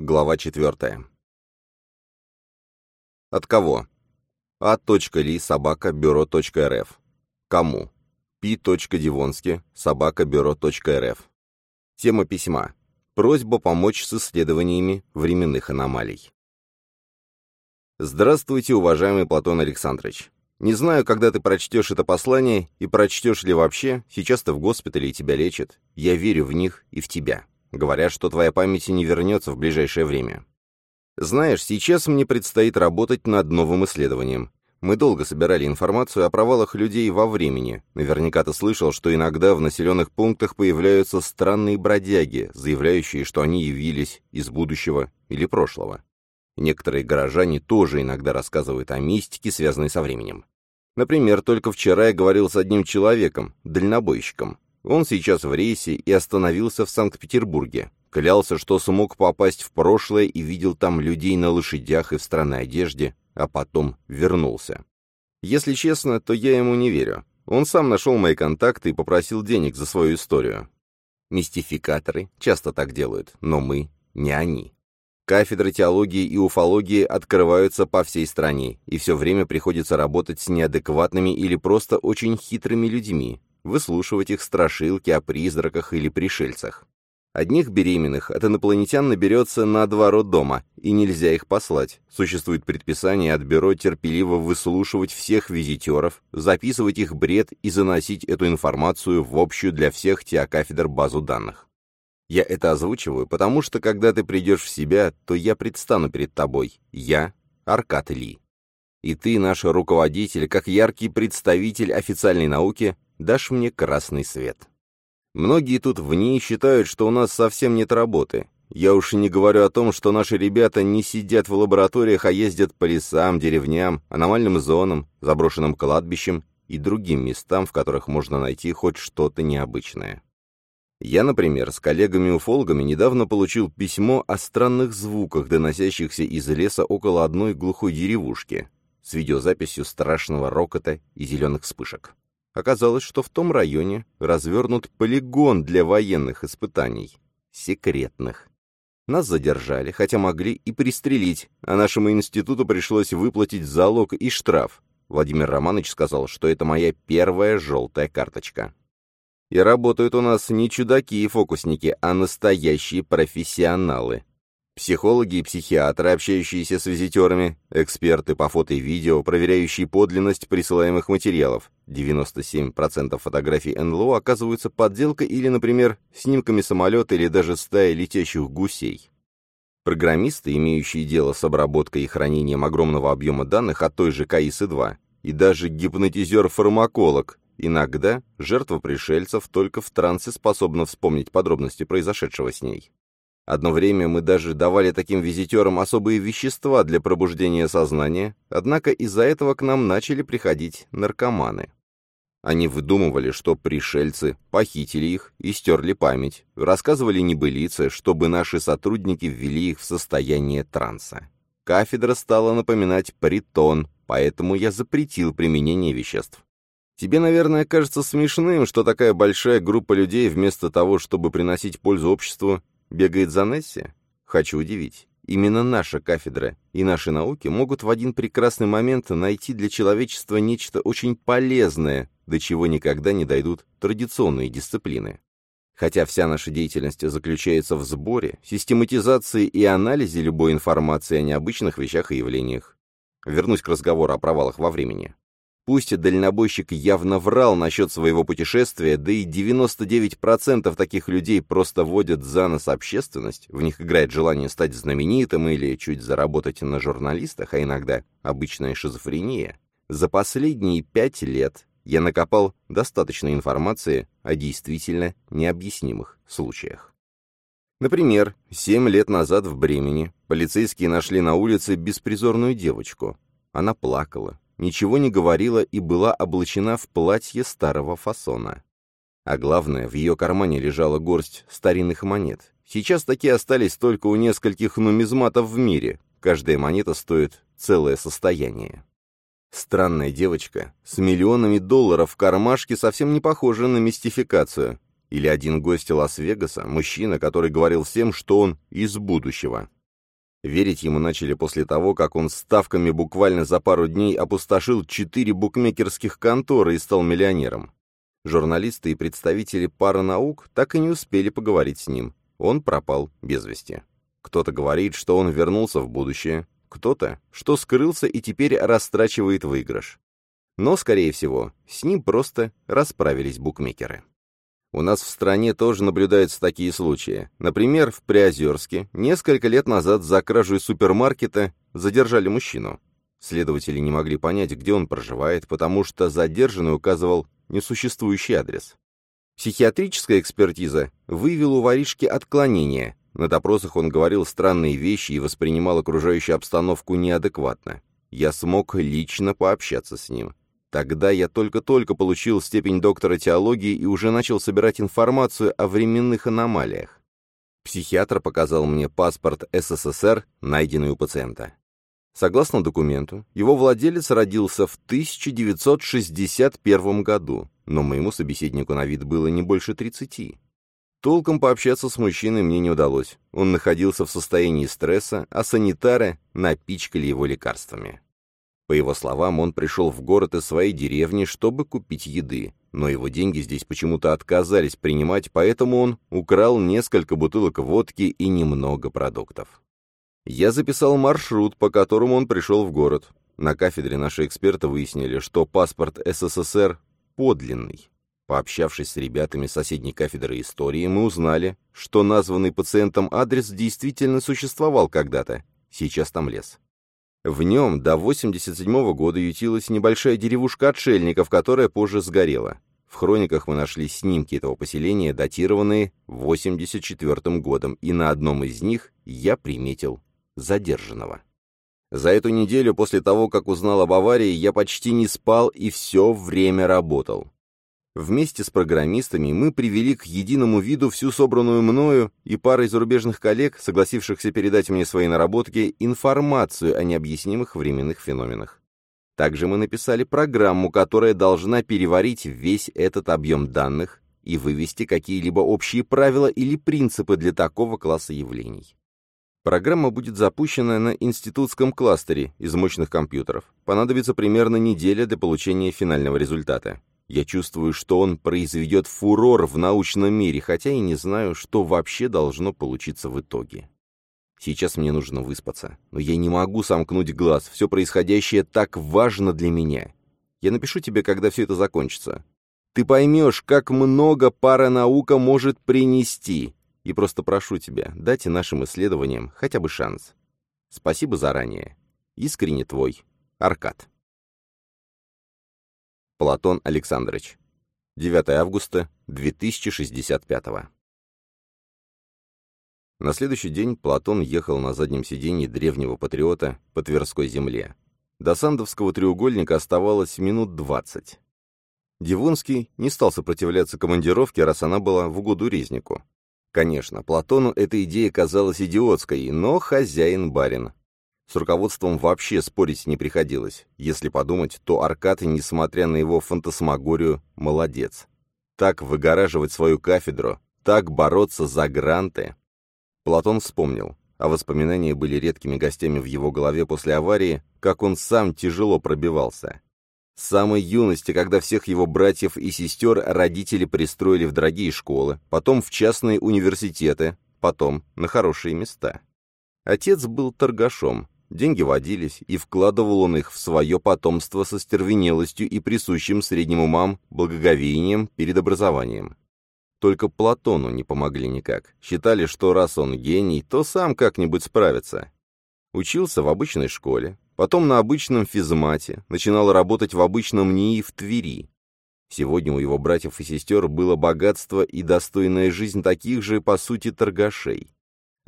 Глава 4. От кого? А.Ли, собака, бюро.рф. Кому? Пи.Дивонски, собака, бюро.рф. Тема письма. Просьба помочь с исследованиями временных аномалий. Здравствуйте, уважаемый Платон Александрович. Не знаю, когда ты прочтешь это послание и прочтешь ли вообще, сейчас ты в госпитале и тебя лечат. Я верю в них и в тебя. Говорят, что твоя память не вернется в ближайшее время. Знаешь, сейчас мне предстоит работать над новым исследованием. Мы долго собирали информацию о провалах людей во времени. Наверняка ты слышал, что иногда в населенных пунктах появляются странные бродяги, заявляющие, что они явились из будущего или прошлого. Некоторые горожане тоже иногда рассказывают о мистике, связанной со временем. Например, только вчера я говорил с одним человеком, дальнобойщиком. Он сейчас в рейсе и остановился в Санкт-Петербурге. Клялся, что смог попасть в прошлое и видел там людей на лошадях и в странной одежде, а потом вернулся. Если честно, то я ему не верю. Он сам нашел мои контакты и попросил денег за свою историю. Мистификаторы часто так делают, но мы не они. Кафедры теологии и уфологии открываются по всей стране, и все время приходится работать с неадекватными или просто очень хитрыми людьми, выслушивать их страшилки о призраках или пришельцах. Одних беременных от инопланетян наберется на два роддома, и нельзя их послать. Существует предписание от бюро терпеливо выслушивать всех визитеров, записывать их бред и заносить эту информацию в общую для всех теокафедр базу данных. Я это озвучиваю, потому что, когда ты придешь в себя, то я предстану перед тобой. Я — Аркад Ли. И ты, наш руководитель, как яркий представитель официальной науки, дашь мне красный свет. Многие тут в ней считают, что у нас совсем нет работы. Я уж не говорю о том, что наши ребята не сидят в лабораториях, а ездят по лесам, деревням, аномальным зонам, заброшенным кладбищам и другим местам, в которых можно найти хоть что-то необычное. Я, например, с коллегами-уфологами недавно получил письмо о странных звуках, доносящихся из леса около одной глухой деревушки, с видеозаписью страшного рокота и зеленых вспышек. Оказалось, что в том районе развернут полигон для военных испытаний. Секретных. Нас задержали, хотя могли и пристрелить, а нашему институту пришлось выплатить залог и штраф. Владимир Романович сказал, что это моя первая желтая карточка. И работают у нас не чудаки и фокусники, а настоящие профессионалы. Психологи и психиатры, общающиеся с визитерами, эксперты по фото и видео, проверяющие подлинность присылаемых материалов. 97% фотографий НЛО оказываются подделкой или, например, снимками самолета или даже стаи летящих гусей. Программисты, имеющие дело с обработкой и хранением огромного объема данных от той же КАИСы-2, и даже гипнотизер-фармаколог, иногда жертва пришельцев только в трансе способна вспомнить подробности произошедшего с ней. Одно время мы даже давали таким визитерам особые вещества для пробуждения сознания, однако из-за этого к нам начали приходить наркоманы. Они выдумывали, что пришельцы похитили их и стерли память, рассказывали небылицы, чтобы наши сотрудники ввели их в состояние транса. Кафедра стала напоминать притон, поэтому я запретил применение веществ. Тебе, наверное, кажется смешным, что такая большая группа людей вместо того, чтобы приносить пользу обществу, Бегает за Несси? Хочу удивить. Именно наша кафедра и наши науки могут в один прекрасный момент найти для человечества нечто очень полезное, до чего никогда не дойдут традиционные дисциплины. Хотя вся наша деятельность заключается в сборе, систематизации и анализе любой информации о необычных вещах и явлениях. Вернусь к разговору о провалах во времени. Пусть дальнобойщик явно врал насчет своего путешествия, да и 99% таких людей просто водят за нос общественность, в них играет желание стать знаменитым или чуть заработать на журналистах, а иногда обычная шизофрения. За последние пять лет я накопал достаточно информации о действительно необъяснимых случаях. Например, семь лет назад в Бремени полицейские нашли на улице беспризорную девочку. Она плакала, ничего не говорила и была облачена в платье старого фасона. А главное, в ее кармане лежала горсть старинных монет. Сейчас такие остались только у нескольких нумизматов в мире. Каждая монета стоит целое состояние. Странная девочка с миллионами долларов в кармашке совсем не похожа на мистификацию. Или один гость Лас-Вегаса, мужчина, который говорил всем, что он из будущего. Верить ему начали после того, как он ставками буквально за пару дней опустошил четыре букмекерских конторы и стал миллионером. Журналисты и представители пары наук так и не успели поговорить с ним. Он пропал без вести. Кто-то говорит, что он вернулся в будущее, кто-то, что скрылся и теперь растрачивает выигрыш. Но, скорее всего, с ним просто расправились букмекеры. У нас в стране тоже наблюдаются такие случаи. Например, в Приозерске несколько лет назад за кражу из супермаркета задержали мужчину. Следователи не могли понять, где он проживает, потому что задержанный указывал несуществующий адрес. Психиатрическая экспертиза выявила у воришки отклонение. На допросах он говорил странные вещи и воспринимал окружающую обстановку неадекватно. Я смог лично пообщаться с ним. Тогда я только-только получил степень доктора теологии и уже начал собирать информацию о временных аномалиях. Психиатр показал мне паспорт СССР, найденный у пациента. Согласно документу, его владелец родился в 1961 году, но моему собеседнику на вид было не больше 30. Толком пообщаться с мужчиной мне не удалось. Он находился в состоянии стресса, а санитары напичкали его лекарствами. По его словам, он пришел в город из своей деревни, чтобы купить еды, но его деньги здесь почему-то отказались принимать, поэтому он украл несколько бутылок водки и немного продуктов. Я записал маршрут, по которому он пришел в город. На кафедре наши эксперты выяснили, что паспорт СССР подлинный. Пообщавшись с ребятами соседней кафедры истории, мы узнали, что названный пациентом адрес действительно существовал когда-то, сейчас там лес. В нем до 87 года ютилась небольшая деревушка отшельников, которая позже сгорела. В хрониках мы нашли снимки этого поселения, датированные 84 годом, и на одном из них я приметил задержанного. За эту неделю после того, как узнал об аварии, я почти не спал и все время работал. Вместе с программистами мы привели к единому виду всю собранную мною и парой зарубежных коллег, согласившихся передать мне свои наработки, информацию о необъяснимых временных феноменах. Также мы написали программу, которая должна переварить весь этот объем данных и вывести какие-либо общие правила или принципы для такого класса явлений. Программа будет запущена на институтском кластере из мощных компьютеров. Понадобится примерно неделя для получения финального результата. Я чувствую, что он произведет фурор в научном мире, хотя и не знаю, что вообще должно получиться в итоге. Сейчас мне нужно выспаться, но я не могу сомкнуть глаз, все происходящее так важно для меня. Я напишу тебе, когда все это закончится. Ты поймешь, как много паранаука может принести, и просто прошу тебя, дайте нашим исследованиям хотя бы шанс. Спасибо заранее. Искренне твой, Аркад. Платон Александрович. 9 августа 2065 На следующий день Платон ехал на заднем сиденье древнего патриота по Тверской земле. До Сандовского треугольника оставалось минут двадцать. Дивонский не стал сопротивляться командировке, раз она была в угоду резнику. Конечно, Платону эта идея казалась идиотской, но хозяин барин. С руководством вообще спорить не приходилось. Если подумать, то Аркад, несмотря на его фантасмагорию, молодец. Так выгораживать свою кафедру, так бороться за гранты. Платон вспомнил, а воспоминания были редкими гостями в его голове после аварии, как он сам тяжело пробивался. С самой юности, когда всех его братьев и сестер родители пристроили в дорогие школы, потом в частные университеты, потом на хорошие места. Отец был торгашом, Деньги водились, и вкладывал он их в свое потомство со стервенелостью и присущим средним умам благоговением перед образованием. Только Платону не помогли никак. Считали, что раз он гений, то сам как-нибудь справится. Учился в обычной школе, потом на обычном физмате, начинал работать в обычном НИИ в Твери. Сегодня у его братьев и сестер было богатство и достойная жизнь таких же, по сути, торгашей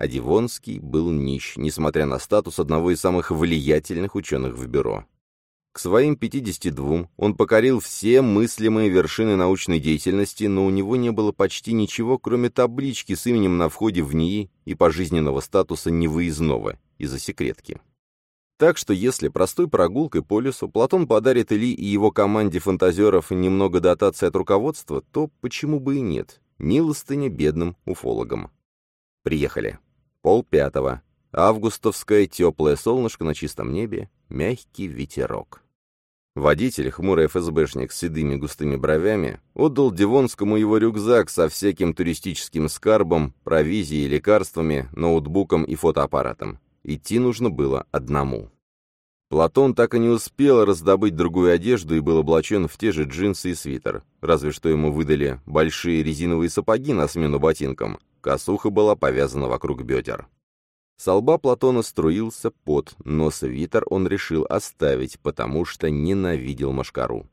а Дивонский был нищ, несмотря на статус одного из самых влиятельных ученых в бюро. К своим 52 он покорил все мыслимые вершины научной деятельности, но у него не было почти ничего, кроме таблички с именем на входе в НИИ и пожизненного статуса невыездного из-за секретки. Так что если простой прогулкой по лесу Платон подарит Или и его команде фантазеров немного дотации от руководства, то почему бы и нет? Милостыня бедным уфологам. Приехали. Пол пятого. Августовское теплое солнышко на чистом небе, мягкий ветерок. Водитель, хмурый ФСБшник с седыми густыми бровями, отдал Дивонскому его рюкзак со всяким туристическим скарбом, провизией, лекарствами, ноутбуком и фотоаппаратом. Идти нужно было одному. Платон так и не успел раздобыть другую одежду и был облачен в те же джинсы и свитер, разве что ему выдали большие резиновые сапоги на смену ботинкам. Косуха была повязана вокруг бедер. С лба Платона струился пот, но свитер он решил оставить, потому что ненавидел Машкару.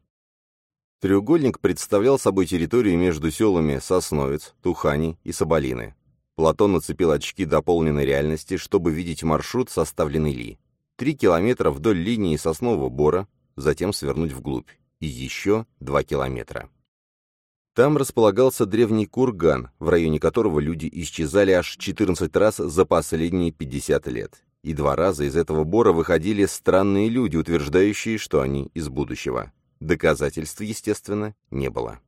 Треугольник представлял собой территорию между селами Сосновец, Тухани и Соболины. Платон нацепил очки дополненной реальности, чтобы видеть маршрут, составленный Ли. Три километра вдоль линии Соснового Бора, затем свернуть вглубь. И еще два километра. Там располагался древний курган, в районе которого люди исчезали аж 14 раз за последние 50 лет. И два раза из этого бора выходили странные люди, утверждающие, что они из будущего. Доказательств, естественно, не было.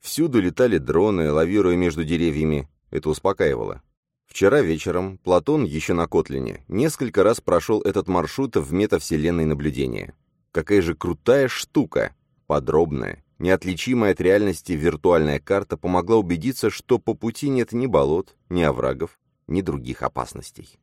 Всюду летали дроны, лавируя между деревьями. Это успокаивало. Вчера вечером Платон, еще на Котлине, несколько раз прошел этот маршрут в метавселенной наблюдения. Какая же крутая штука! Подробная, Неотличимая от реальности виртуальная карта помогла убедиться, что по пути нет ни болот, ни оврагов, ни других опасностей.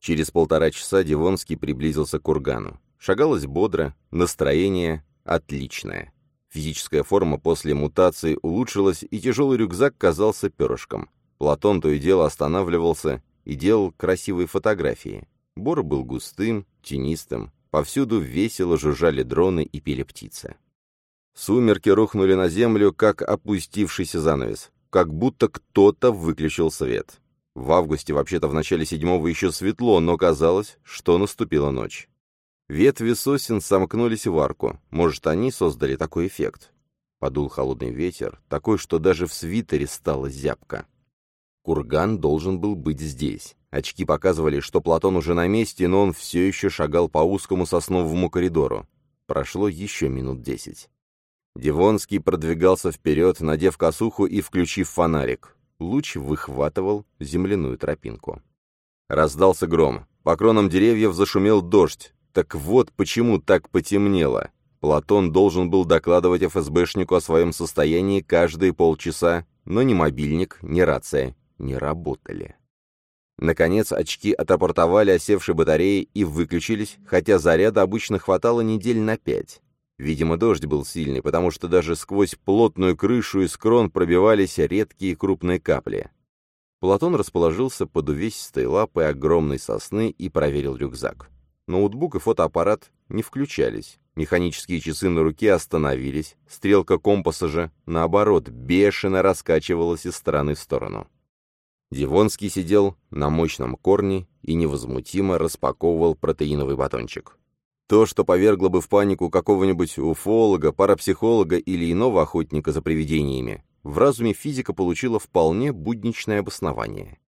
Через полтора часа Дивонский приблизился к кургану. Шагалось бодро, настроение отличное. Физическая форма после мутации улучшилась, и тяжелый рюкзак казался перышком. Платон то и дело останавливался и делал красивые фотографии. Бор был густым, тенистым, Повсюду весело жужжали дроны и пели птицы. Сумерки рухнули на землю, как опустившийся занавес, как будто кто-то выключил свет. В августе, вообще-то в начале седьмого еще светло, но казалось, что наступила ночь. Ветви сосен сомкнулись в арку. Может, они создали такой эффект. Подул холодный ветер, такой, что даже в свитере стало зябко. Курган должен был быть здесь. Очки показывали, что Платон уже на месте, но он все еще шагал по узкому сосновому коридору. Прошло еще минут десять. Дивонский продвигался вперед, надев косуху и включив фонарик. Луч выхватывал земляную тропинку. Раздался гром. По кронам деревьев зашумел дождь. Так вот почему так потемнело. Платон должен был докладывать ФСБшнику о своем состоянии каждые полчаса, но ни мобильник, ни рация не работали. Наконец очки отрапортовали осевшей батареи и выключились, хотя заряда обычно хватало недель на пять. Видимо, дождь был сильный, потому что даже сквозь плотную крышу из крон пробивались редкие крупные капли. Платон расположился под увесистой лапой огромной сосны и проверил рюкзак. Ноутбук и фотоаппарат не включались. Механические часы на руке остановились. Стрелка компаса же, наоборот, бешено раскачивалась из стороны в сторону. Дивонский сидел на мощном корне и невозмутимо распаковывал протеиновый батончик. То, что повергло бы в панику какого-нибудь уфолога, парапсихолога или иного охотника за привидениями, в разуме физика получила вполне будничное обоснование.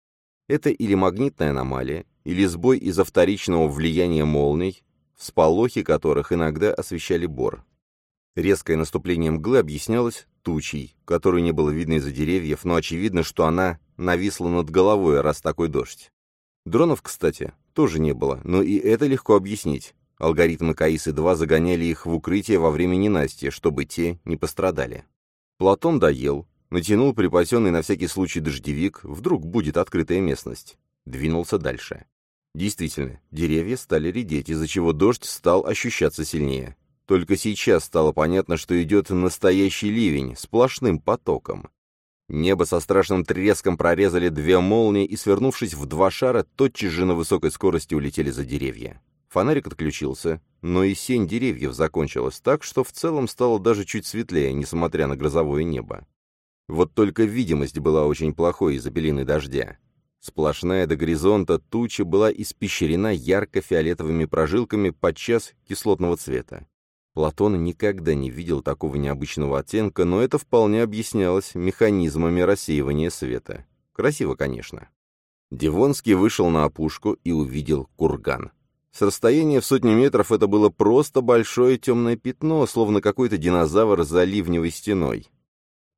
Это или магнитная аномалия, или сбой из-за вторичного влияния молний, всполохи которых иногда освещали бор. Резкое наступление мглы объяснялось тучей, которую не было видно из-за деревьев, но очевидно, что она нависла над головой, раз такой дождь. Дронов, кстати, тоже не было, но и это легко объяснить. Алгоритмы КАИСы-2 загоняли их в укрытие во время ненастья, чтобы те не пострадали. Платон доел, натянул припасенный на всякий случай дождевик, вдруг будет открытая местность. Двинулся дальше. Действительно, деревья стали редеть, из-за чего дождь стал ощущаться сильнее. Только сейчас стало понятно, что идет настоящий ливень, сплошным потоком. Небо со страшным треском прорезали две молнии и, свернувшись в два шара, тотчас же на высокой скорости улетели за деревья. Фонарик отключился, но и сень деревьев закончилась так, что в целом стало даже чуть светлее, несмотря на грозовое небо. Вот только видимость была очень плохой из-за белины дождя. Сплошная до горизонта туча была испещрена ярко-фиолетовыми прожилками подчас кислотного цвета. Платон никогда не видел такого необычного оттенка, но это вполне объяснялось механизмами рассеивания света. Красиво, конечно. Дивонский вышел на опушку и увидел курган. С расстояния в сотни метров это было просто большое темное пятно, словно какой-то динозавр за ливневой стеной.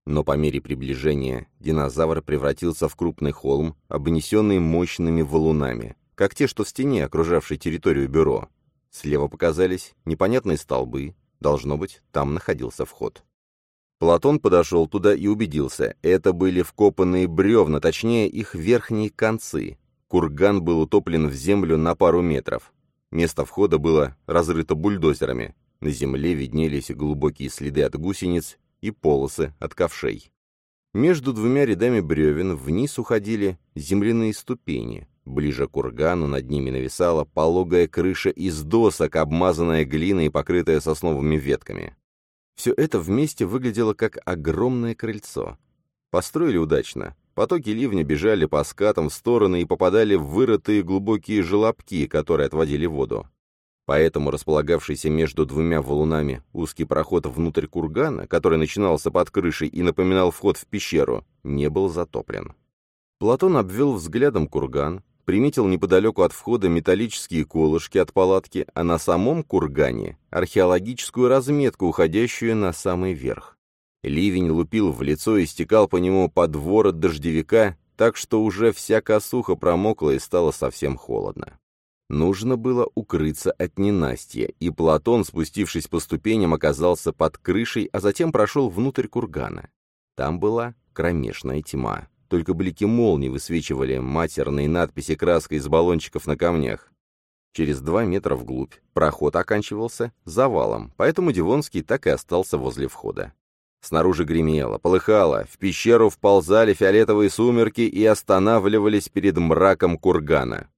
Но по мере приближения динозавр превратился в крупный холм, обнесенный мощными валунами, как те, что в стене, окружавшей территорию бюро. Слева показались непонятные столбы, должно быть, там находился вход. Платон подошел туда и убедился, это были вкопанные бревна, точнее их верхние концы. Курган был утоплен в землю на пару метров. Место входа было разрыто бульдозерами. На земле виднелись глубокие следы от гусениц и полосы от ковшей. Между двумя рядами бревен вниз уходили земляные ступени. Ближе к кургану над ними нависала пологая крыша из досок, обмазанная глиной и покрытая сосновыми ветками. Все это вместе выглядело как огромное крыльцо. Построили удачно. Потоки ливня бежали по скатам в стороны и попадали в вырытые глубокие желобки, которые отводили воду. Поэтому располагавшийся между двумя валунами узкий проход внутрь кургана, который начинался под крышей и напоминал вход в пещеру, не был затоплен. Платон обвел взглядом курган, приметил неподалеку от входа металлические колышки от палатки, а на самом кургане — археологическую разметку, уходящую на самый верх. Ливень лупил в лицо и стекал по нему под ворот дождевика, так что уже вся косуха промокла и стало совсем холодно. Нужно было укрыться от ненастья, и Платон, спустившись по ступеням, оказался под крышей, а затем прошел внутрь кургана. Там была кромешная тьма. Только блики молний высвечивали матерные надписи краской из баллончиков на камнях. Через два метра вглубь проход оканчивался завалом, поэтому Дивонский так и остался возле входа. Снаружи гремело, полыхало, в пещеру вползали фиолетовые сумерки и останавливались перед мраком кургана.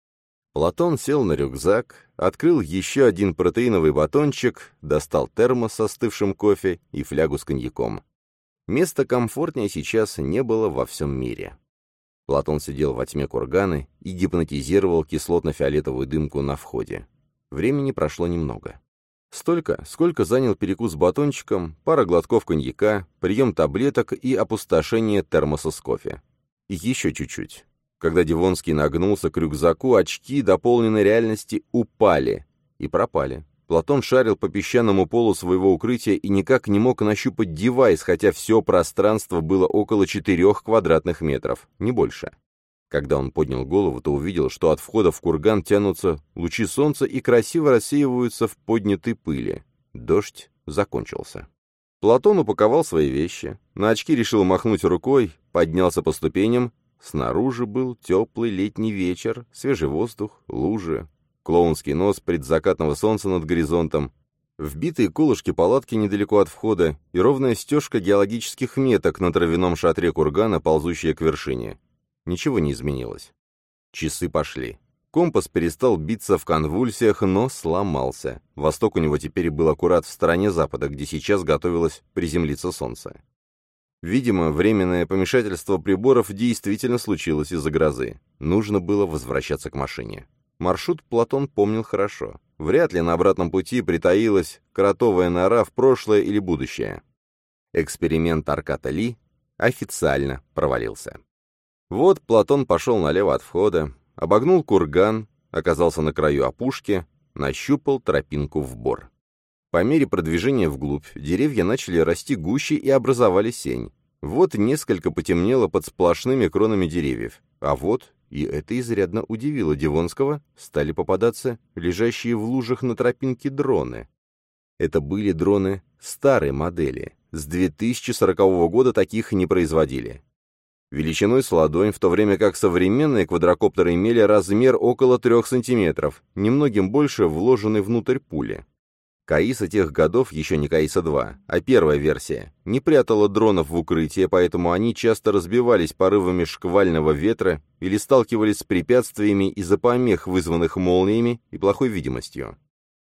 Платон сел на рюкзак, открыл еще один протеиновый батончик, достал термос со остывшим кофе и флягу с коньяком. Места комфортнее сейчас не было во всем мире. Платон сидел во тьме курганы и гипнотизировал кислотно-фиолетовую дымку на входе. Времени прошло немного. Столько, сколько занял перекус батончиком, пара глотков коньяка, прием таблеток и опустошение термоса с кофе. И еще чуть-чуть. Когда Дивонский нагнулся к рюкзаку, очки дополненной реальности упали и пропали. Платон шарил по песчаному полу своего укрытия и никак не мог нащупать девайс, хотя все пространство было около четырех квадратных метров, не больше. Когда он поднял голову, то увидел, что от входа в курган тянутся лучи солнца и красиво рассеиваются в поднятой пыли. Дождь закончился. Платон упаковал свои вещи, на очки решил махнуть рукой, поднялся по ступеням Снаружи был теплый летний вечер, свежий воздух, лужи, клоунский нос предзакатного солнца над горизонтом, вбитые колышки палатки недалеко от входа и ровная стежка геологических меток на травяном шатре кургана, ползущая к вершине. Ничего не изменилось. Часы пошли. Компас перестал биться в конвульсиях, но сломался. Восток у него теперь был аккурат в стороне запада, где сейчас готовилось приземлиться солнце. Видимо, временное помешательство приборов действительно случилось из-за грозы. Нужно было возвращаться к машине. Маршрут Платон помнил хорошо. Вряд ли на обратном пути притаилась кротовая нора в прошлое или будущее. Эксперимент Арката Ли официально провалился. Вот Платон пошел налево от входа, обогнул курган, оказался на краю опушки, нащупал тропинку в бор. По мере продвижения вглубь деревья начали расти гуще и образовали сень. Вот несколько потемнело под сплошными кронами деревьев. А вот, и это изрядно удивило Дивонского, стали попадаться лежащие в лужах на тропинке дроны. Это были дроны старой модели. С 2040 года таких не производили. Величиной с ладонь, в то время как современные квадрокоптеры имели размер около 3 сантиметров, немногим больше вложенной внутрь пули. Каиса тех годов, еще не Каиса-2, а первая версия, не прятала дронов в укрытие, поэтому они часто разбивались порывами шквального ветра или сталкивались с препятствиями из-за помех, вызванных молниями и плохой видимостью.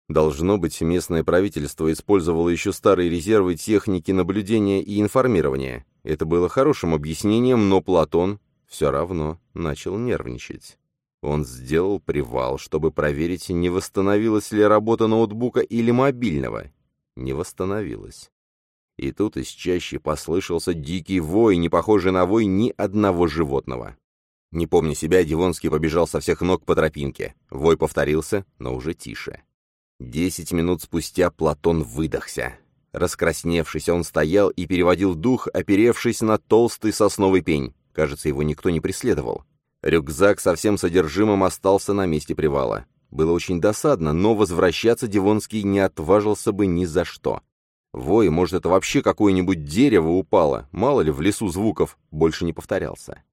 Должно быть, местное правительство использовало еще старые резервы техники наблюдения и информирования. Это было хорошим объяснением, но Платон все равно начал нервничать. Он сделал привал, чтобы проверить, не восстановилась ли работа ноутбука или мобильного. Не восстановилась. И тут из чащи послышался дикий вой, не похожий на вой ни одного животного. Не помня себя, Дивонский побежал со всех ног по тропинке. Вой повторился, но уже тише. Десять минут спустя Платон выдохся. Раскрасневшись, он стоял и переводил дух, оперевшись на толстый сосновый пень. Кажется, его никто не преследовал. Рюкзак со всем содержимым остался на месте привала. Было очень досадно, но возвращаться Дивонский не отважился бы ни за что. Вой, может, это вообще какое-нибудь дерево упало, мало ли в лесу звуков, больше не повторялся.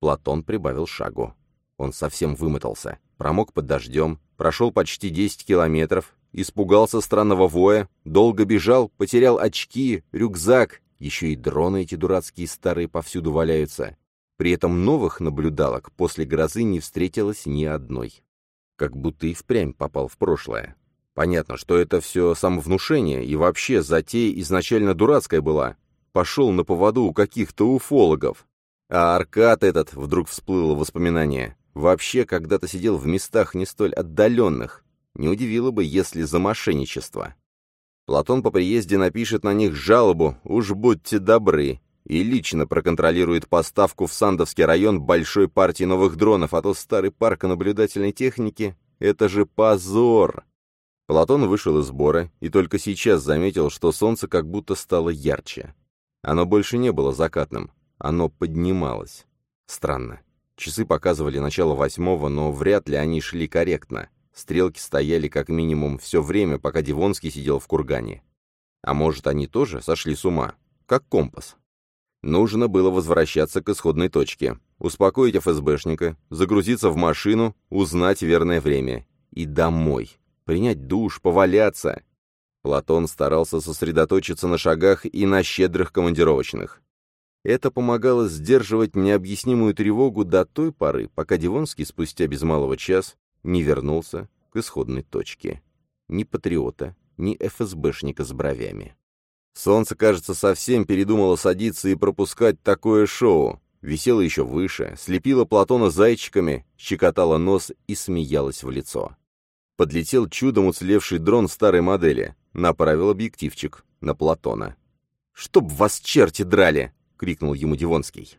Платон прибавил шагу. Он совсем вымотался, промок под дождем, прошел почти 10 километров, испугался странного воя, долго бежал, потерял очки, рюкзак, еще и дроны эти дурацкие старые повсюду валяются. При этом новых наблюдалок после грозы не встретилось ни одной. Как будто и впрямь попал в прошлое. Понятно, что это все самовнушение, и вообще затея изначально дурацкая была. Пошел на поводу у каких-то уфологов. А Аркад этот, вдруг всплыло воспоминание, вообще когда-то сидел в местах не столь отдаленных. Не удивило бы, если за мошенничество. Платон по приезде напишет на них жалобу, уж будьте добры, и лично проконтролирует поставку в Сандовский район большой партии новых дронов, а то старый парк наблюдательной техники — это же позор! Платон вышел из сбора и только сейчас заметил, что солнце как будто стало ярче. Оно больше не было закатным, оно поднималось. Странно. Часы показывали начало восьмого, но вряд ли они шли корректно. Стрелки стояли как минимум все время, пока Дивонский сидел в кургане. А может, они тоже сошли с ума? Как компас. Нужно было возвращаться к исходной точке, успокоить ФСБшника, загрузиться в машину, узнать верное время. И домой принять душ, поваляться. Платон старался сосредоточиться на шагах и на щедрых командировочных. Это помогало сдерживать необъяснимую тревогу до той поры, пока Дивонский спустя без малого час не вернулся к исходной точке. Ни патриота, ни ФСБшника с бровями. Солнце, кажется, совсем передумало садиться и пропускать такое шоу. Висело еще выше, слепило Платона зайчиками, щекотало нос и смеялось в лицо. Подлетел чудом уцелевший дрон старой модели. Направил объективчик на Платона. «Чтоб вас черти драли!» — крикнул ему Дивонский.